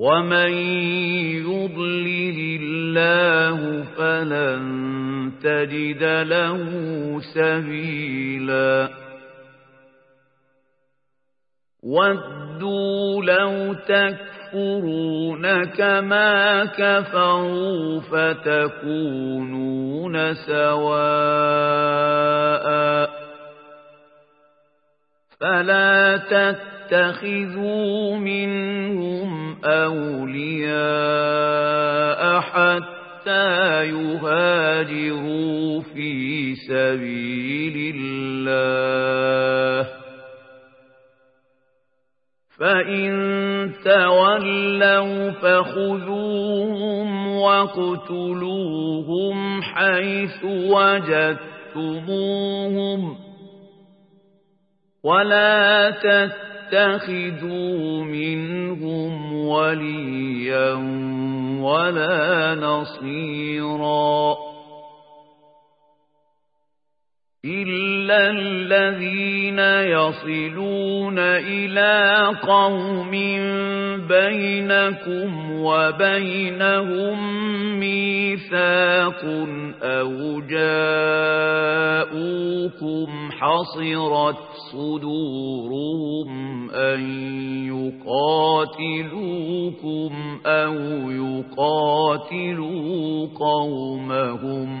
ومن يضلل الله فلن تجد له سبيلا ودوا لو تكفرون كما كفروا فتكونون سواء فلا تتخذوا منهم أولياء حتى يهاجروا في سبيل الله فإن تولوا فخذوهم واقتلوهم حيث وجدتموهم ولا تتخذوا منهم وليا ولا نصيرا إلا الذين يصلون إلى قوم بينكم وبينهم ميثاق أو جاءوكم حصرت صدورهم أن يقاتلوكم أو يقاتلوا قومهم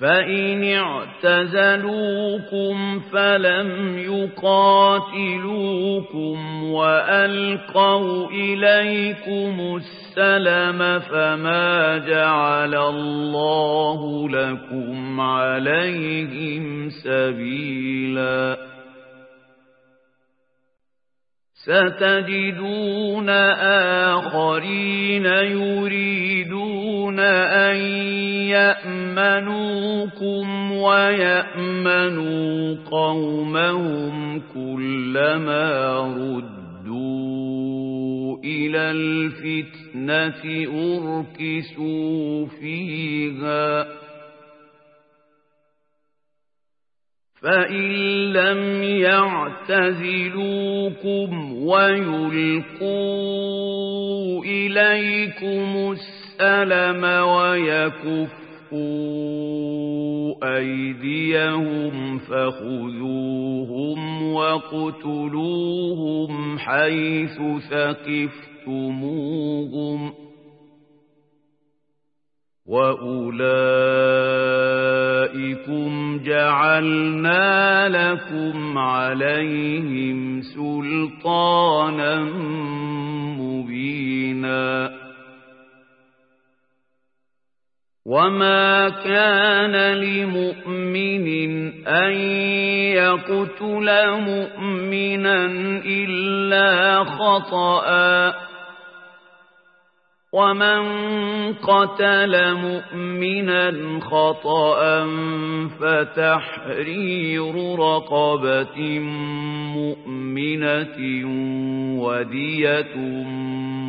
فإن اعتزلوكم فلم يقاتلوكم وألقوا إليكم السلم فما جعل الله لكم عليهم سبيلا ستجدون آخرين يريدون أن يأمنوكم ويأمنوا قومهم كلما ردوا إلى الفتنة أركسوا فيها. فإن لم يعتزلوكم ويلقوا إليكم السلم ويكفوا أيديهم فخذوهم واقتلوهم حيث ثقفتموهم وأولئكم جعلنا لكم عليهم سلطانا وما كان لمؤمن أن يقتل مؤمنا إلا خطأ ومن قتل مؤمنا خطأ فتحرير رقبة مؤمنة ودية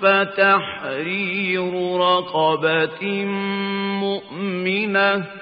فتحرير رقبة مؤمنة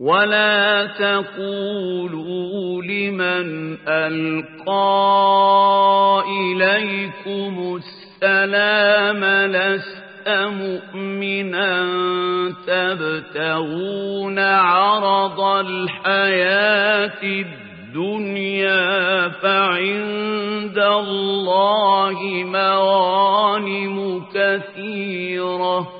ولا تقولوا لمن ألقى إليكم السلام لست مؤمنا تبتغون عرض الحياة الدنيا فعند الله مغانم كثيره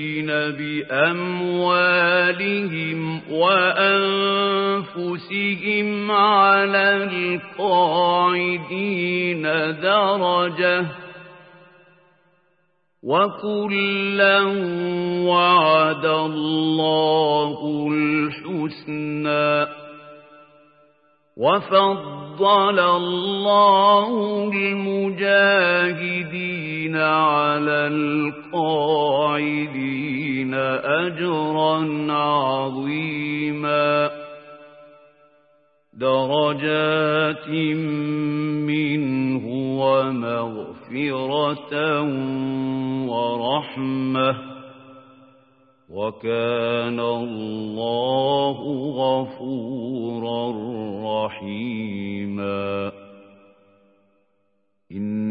بأموالهم وأنفسهم على القاعدين درجة وكلا وعد الله الحسنى وفضل الله المجاهدين على القاعدين أجرا عظيما. درجات منه ومغفرة ورحمة. وكان الله غفورا رحيما. إن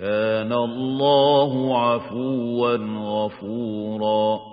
كان الله عفوا غفورا.